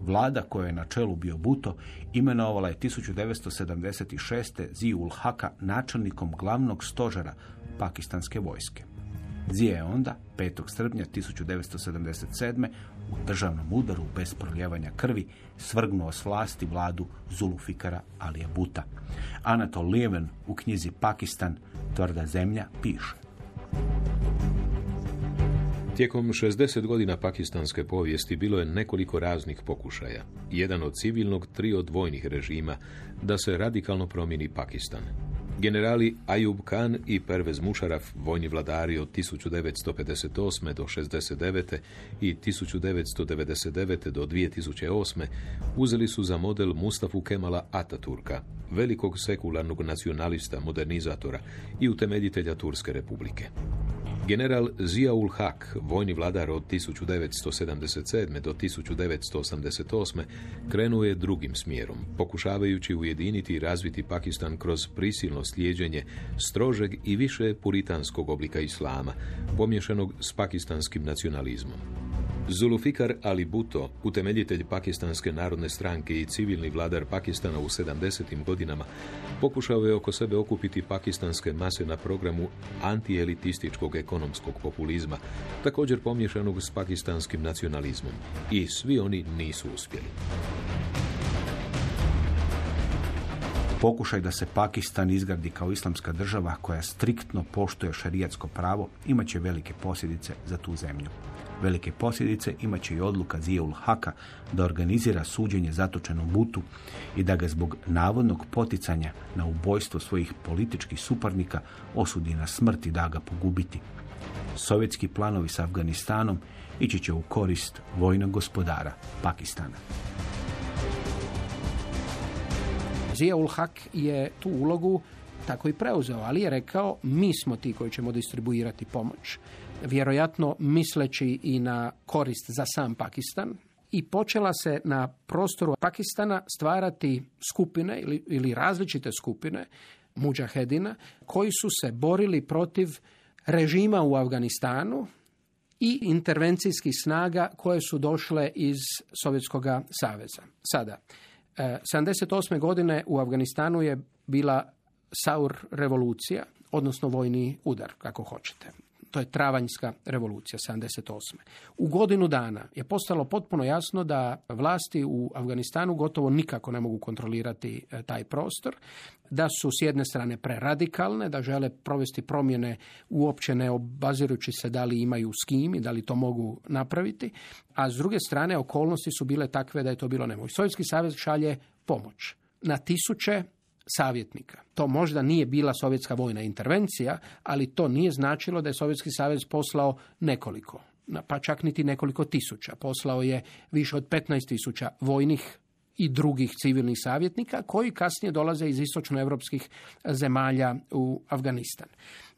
Vlada koja je na čelu bio Buto imenovala je 1976. Ziul Haka načelnikom glavnog stožera pakistanske vojske. Zije je onda, 5. srpnja 1977. u državnom udaru bez proljevanja krvi svrgnuo s vlasti vladu Zulufikara Alija Buta. Anatol Lieven u knjizi Pakistan, tvrda zemlja, piše. Tijekom 60 godina pakistanske povijesti bilo je nekoliko raznih pokušaja. Jedan od civilnog, tri od vojnih režima, da se radikalno promijeni Pakistan. Generali Ayub Khan i Pervez Musharraf, vojni vladari od 1958. do 69. i 1999. do 2008. uzeli su za model Mustafu Kemala Ataturka, velikog sekularnog nacionalista, modernizatora i utemeljitelja Turske republike. General Ziaul Haq, vojni vladar od 1977. do 1988. krenuo je drugim smjerom, pokušavajući ujediniti i razviti Pakistan kroz prisilno slijeđenje strožeg i više puritanskog oblika islama, pomješanog s pakistanskim nacionalizmom. Zulufikar Ali Bhutto, utemeljitelj Pakistanske narodne stranke i civilni vladar Pakistana u 70. godinama, pokušao je oko sebe okupiti pakistanske mase na programu antielitističkog ekonomskog populizma, također pomješanog s pakistanskim nacionalizmom. I svi oni nisu uspjeli. Pokušaj da se Pakistan izgradi kao islamska država koja striktno poštuje šarijatsko pravo imat će velike posljedice za tu zemlju. Velike posljedice imat će i odluka Zijeul Haka da organizira suđenje zatočenom Butu i da ga zbog navodnog poticanja na ubojstvo svojih političkih suparnika osudi na smrt i da ga pogubiti. Sovjetski planovi s Afganistanom ići će u korist vojnog gospodara Pakistana. Zijaul Hak je tu ulogu tako i preuzeo, ali je rekao mi smo ti koji ćemo distribuirati pomoć vjerojatno misleći i na korist za sam Pakistan, i počela se na prostoru Pakistana stvarati skupine ili, ili različite skupine muđahedina koji su se borili protiv režima u Afganistanu i intervencijskih snaga koje su došle iz Sovjetskog saveza. Sada, 78. E, godine u Afganistanu je bila Saur revolucija, odnosno vojni udar, kako hoćete To je travanjska revolucija 78. U godinu dana je postalo potpuno jasno da vlasti u Afganistanu gotovo nikako ne mogu kontrolirati e, taj prostor, da su s jedne strane preradikalne, da žele provesti promjene uopće ne obazirujući se da li imaju s kim i da li to mogu napraviti, a s druge strane okolnosti su bile takve da je to bilo nemoguće. Sovjetski savez šalje pomoć na tisuće savjetnika. To možda nije bila sovjetska vojna intervencija, ali to nije značilo da je Sovjetski savez poslao nekoliko, pa čak niti nekoliko tisuća. Poslao je više od 15 tisuća vojnih i drugih civilnih savjetnika koji kasnije dolaze iz istočnoevropskih zemalja u Afganistan.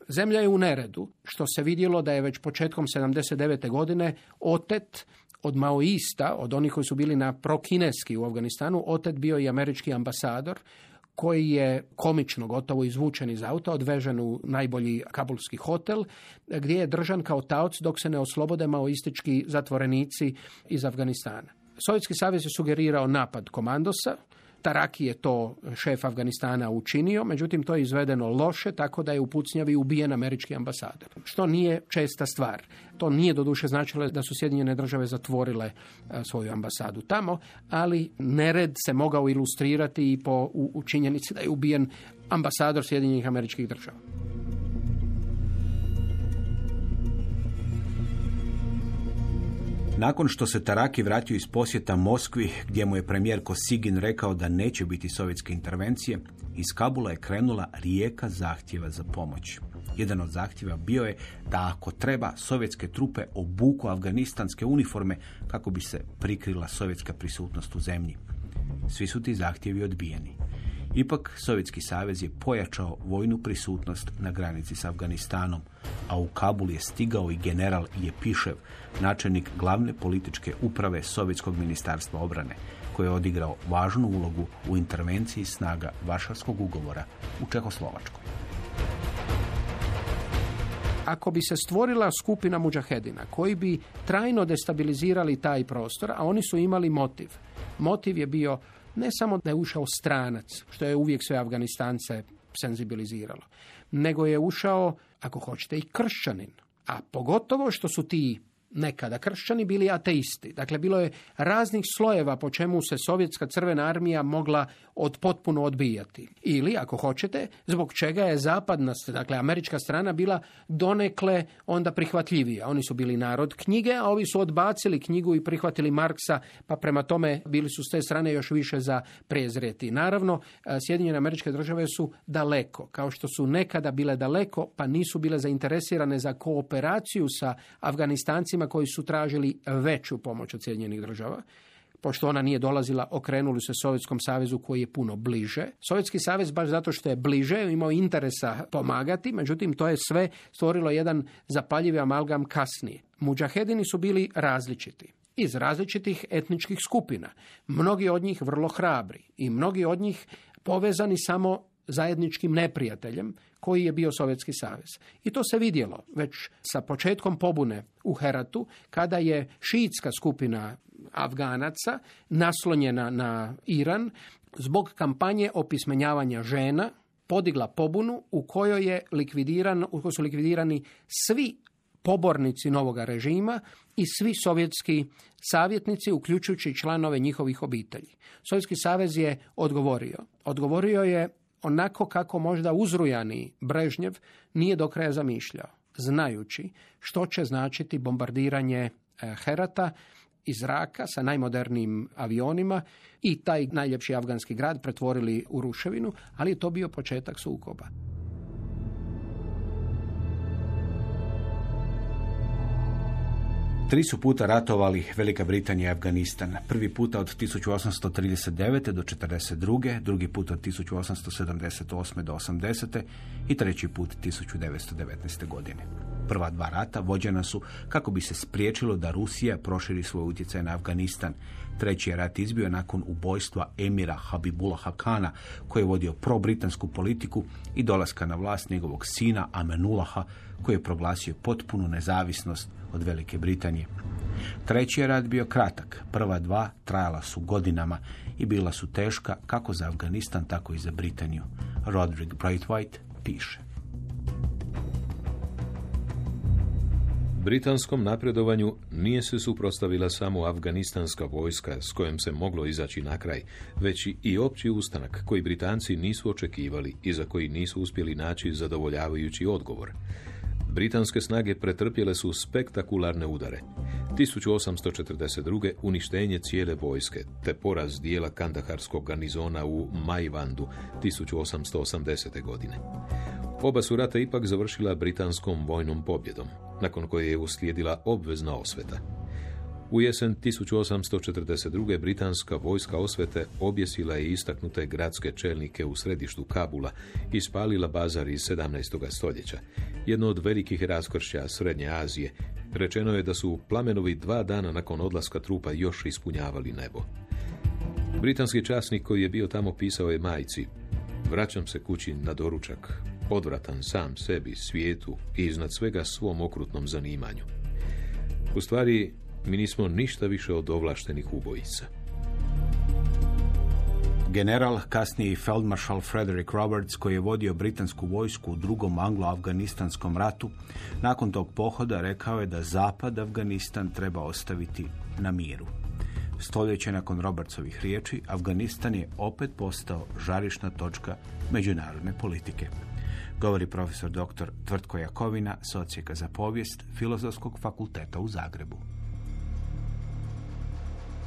Zemlja je u neredu, što se vidjelo da je već početkom 79. godine otet od maoista, od onih koji su bili na prokineski u Afganistanu, otet bio i američki ambasador koji je komično gotovo izvučen iz auta, odvežen u najbolji kabulski hotel, gdje je držan kao taoc dok se ne oslobode maoistički zatvorenici iz Afganistana. Sovjetski savez je sugerirao napad komandosa, Taraki je to šef Afganistana učinio, međutim to je izvedeno loše, tako da je u Pucnjavi ubijen američki ambasador. Što nije česta stvar. To nije doduše značilo da su Sjedinjene države zatvorile e, svoju ambasadu tamo, ali nered se mogao ilustrirati i po u, činjenici da je ubijen ambasador Sjedinjenih američkih država. Nakon što se Taraki vratio iz posjeta Moskvi, gdje mu je premijer Kosigin rekao da neće biti sovjetske intervencije, iz Kabula je krenula rijeka zahtjeva za pomoć. Jedan od zahtjeva bio je da ako treba sovjetske trupe obuku afganistanske uniforme kako bi se prikrila sovjetska prisutnost u zemlji. Svi su ti zahtjevi odbijeni. Ipak, Sovjetski savez je pojačao vojnu prisutnost na granici s Afganistanom, a u Kabul je stigao i general Jepišev, načelnik glavne političke uprave Sovjetskog ministarstva obrane, koji je odigrao važnu ulogu u intervenciji snaga Varšavskog ugovora u Čehoslovačkoj. Ako bi se stvorila skupina muđahedina koji bi trajno destabilizirali taj prostor, a oni su imali motiv. Motiv je bio ne samo da je ušao stranac, što je uvijek sve Afganistance senzibiliziralo, nego je ušao, ako hoćete, i kršćanin. A pogotovo što su ti nekada kršćani bili ateisti. Dakle, bilo je raznih slojeva po čemu se sovjetska crvena armija mogla od potpuno odbijati. Ili, ako hoćete, zbog čega je zapadna, dakle američka strana bila donekle onda prihvatljivija. Oni su bili narod knjige, a ovi su odbacili knjigu i prihvatili Marksa, pa prema tome bili su s te strane još više za prezreti. Naravno, e, Sjedinjene američke države su daleko, kao što su nekada bile daleko, pa nisu bile zainteresirane za kooperaciju sa Afganistancima koji su tražili veću pomoć od Sjedinjenih država pošto ona nije dolazila, okrenuli se Sovjetskom savezu koji je puno bliže. Sovjetski savez baš zato što je bliže imao interesa pomagati, međutim to je sve stvorilo jedan zapaljivi amalgam kasnije. Muđahedini su bili različiti iz različitih etničkih skupina. Mnogi od njih vrlo hrabri i mnogi od njih povezani samo zajedničkim neprijateljem koji je bio Sovjetski savez. I to se vidjelo već sa početkom pobune u Heratu, kada je šiitska skupina Afganaca naslonjena na Iran zbog kampanje opismenjavanja žena podigla pobunu u kojoj je likvidiran, u kojoj su likvidirani svi pobornici novoga režima i svi sovjetski savjetnici, uključujući članove njihovih obitelji. Sovjetski savez je odgovorio. Odgovorio je onako kako možda uzrujani Brežnjev nije do kraja zamišljao, znajući što će značiti bombardiranje eh, Herata iz zraka sa najmodernijim avionima i taj najljepši afganski grad pretvorili u ruševinu, ali je to bio početak sukoba. Tri su puta ratovali Velika Britanija i Afganistan. Prvi puta od 1839. do 42. Drugi put od 1878. do 80. i treći put 1919. godine. Prva dva rata vođena su kako bi se spriječilo da Rusija proširi svoj utjecaj na Afganistan. Treći je rat izbio nakon ubojstva emira Habibula Hakana, koji je vodio pro-britansku politiku i dolaska na vlast njegovog sina Amenulaha, koji je proglasio potpunu nezavisnost od Velike Britanije. Treći je rat bio kratak. Prva dva trajala su godinama i bila su teška kako za Afganistan, tako i za Britaniju. Roderick Brightwhite piše. Britanskom napredovanju nije se suprostavila samo afganistanska vojska s kojom se moglo izaći na kraj, već i opći ustanak koji Britanci nisu očekivali i za koji nisu uspjeli naći zadovoljavajući odgovor. Britanske snage pretrpjele su spektakularne udare. 1842. uništenje cijele vojske, te poraz dijela kandaharskog garnizona u Majvandu 1880. godine. Oba su rata ipak završila britanskom vojnom pobjedom, nakon koje je uslijedila obvezna osveta. U jesen 1842. britanska vojska osvete objesila je istaknute gradske čelnike u središtu Kabula i spalila bazar iz 17. stoljeća, jedno od velikih raskršća Srednje Azije. Rečeno je da su plamenovi dva dana nakon odlaska trupa još ispunjavali nebo. Britanski časnik koji je bio tamo pisao je majci Vraćam se kući na doručak, odvratan sam sebi, svijetu i iznad svega svom okrutnom zanimanju. U stvari, mi nismo ništa više od ovlaštenih ubojica. General, kasnije i feldmaršal Frederick Roberts, koji je vodio britansku vojsku u drugom anglo-afganistanskom ratu, nakon tog pohoda rekao je da zapad Afganistan treba ostaviti na miru. Stoljeće nakon Robertsovih riječi, Afganistan je opet postao žarišna točka međunarodne politike govori profesor dr. Tvrtko Jakovina, socijeka za povijest Filozofskog fakulteta u Zagrebu.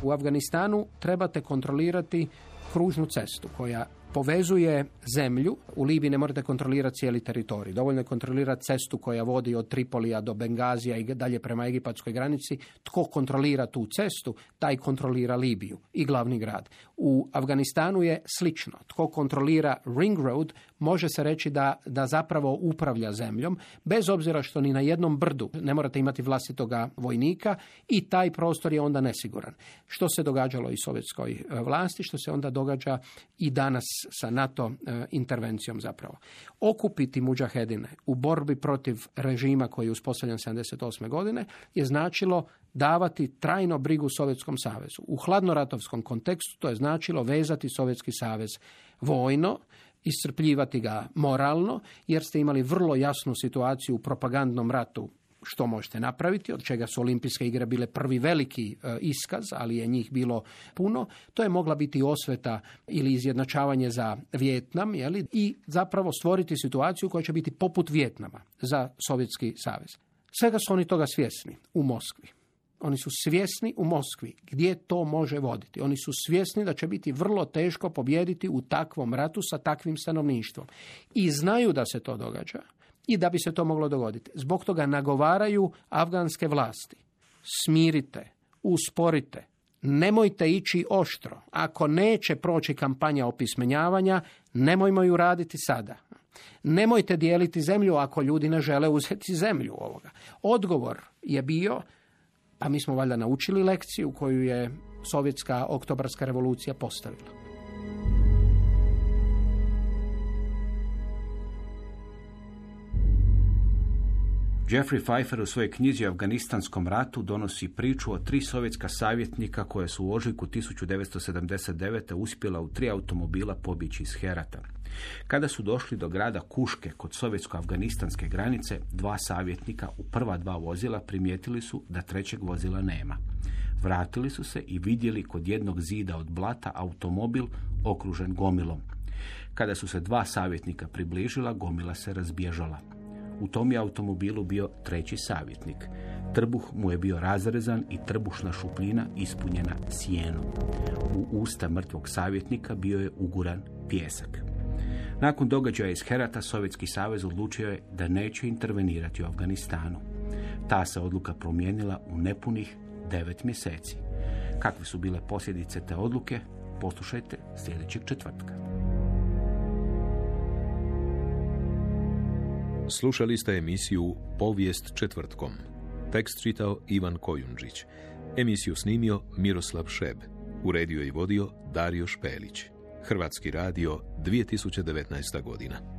U Afganistanu trebate kontrolirati kružnu cestu koja povezuje zemlju. U Libiji ne morate kontrolirati cijeli teritorij. Dovoljno je kontrolirati cestu koja vodi od Tripolija do Bengazija i dalje prema egipatskoj granici. Tko kontrolira tu cestu, taj kontrolira Libiju i glavni grad. U Afganistanu je slično. Tko kontrolira Ring Road, može se reći da, da zapravo upravlja zemljom, bez obzira što ni na jednom brdu ne morate imati vlastitoga vojnika i taj prostor je onda nesiguran. Što se događalo i sovjetskoj e, vlasti, što se onda događa i danas sa NATO e, intervencijom zapravo. Okupiti muđahedine u borbi protiv režima koji je uspostavljen 78. godine je značilo davati trajno brigu Sovjetskom savezu. U hladnoratovskom kontekstu to je značilo vezati Sovjetski savez vojno, iscrpljivati ga moralno, jer ste imali vrlo jasnu situaciju u propagandnom ratu što možete napraviti, od čega su olimpijske igre bile prvi veliki e, iskaz, ali je njih bilo puno. To je mogla biti osveta ili izjednačavanje za Vjetnam jeli, i zapravo stvoriti situaciju koja će biti poput Vjetnama za Sovjetski savez. Svega su oni toga svjesni u Moskvi. Oni su svjesni u Moskvi gdje to može voditi. Oni su svjesni da će biti vrlo teško pobijediti u takvom ratu sa takvim stanovništvom. I znaju da se to događa i da bi se to moglo dogoditi. Zbog toga nagovaraju afganske vlasti. Smirite, usporite, nemojte ići oštro. Ako neće proći kampanja opismenjavanja, nemojmo ju raditi sada. Nemojte dijeliti zemlju ako ljudi ne žele uzeti zemlju ovoga. Odgovor je bio a mi smo valjda naučili lekciju koju je sovjetska oktobarska revolucija postavila. Jeffrey Pfeiffer u svojoj knjizi o Afganistanskom ratu donosi priču o tri sovjetska savjetnika koje su u ožujku 1979. uspjela u tri automobila pobjeći iz Herata. Kada su došli do grada Kuške kod sovjetsko-afganistanske granice, dva savjetnika u prva dva vozila primijetili su da trećeg vozila nema. Vratili su se i vidjeli kod jednog zida od blata automobil okružen gomilom. Kada su se dva savjetnika približila, gomila se razbježala. U tom je automobilu bio treći savjetnik. Trbuh mu je bio razrezan i trbušna šupljina ispunjena sjenom. U usta mrtvog savjetnika bio je uguran pjesak. Nakon događaja iz Herata, Sovjetski savez odlučio je da neće intervenirati u Afganistanu. Ta se odluka promijenila u nepunih devet mjeseci. Kakve su bile posljedice te odluke, poslušajte sljedećeg četvrtka. Slušali ste emisiju Povijest četvrtkom. Tekst čitao Ivan Kojundžić. Emisiju snimio Miroslav Šeb. Uredio i vodio Dario Špelić. Hrvatski radio 2019. godina.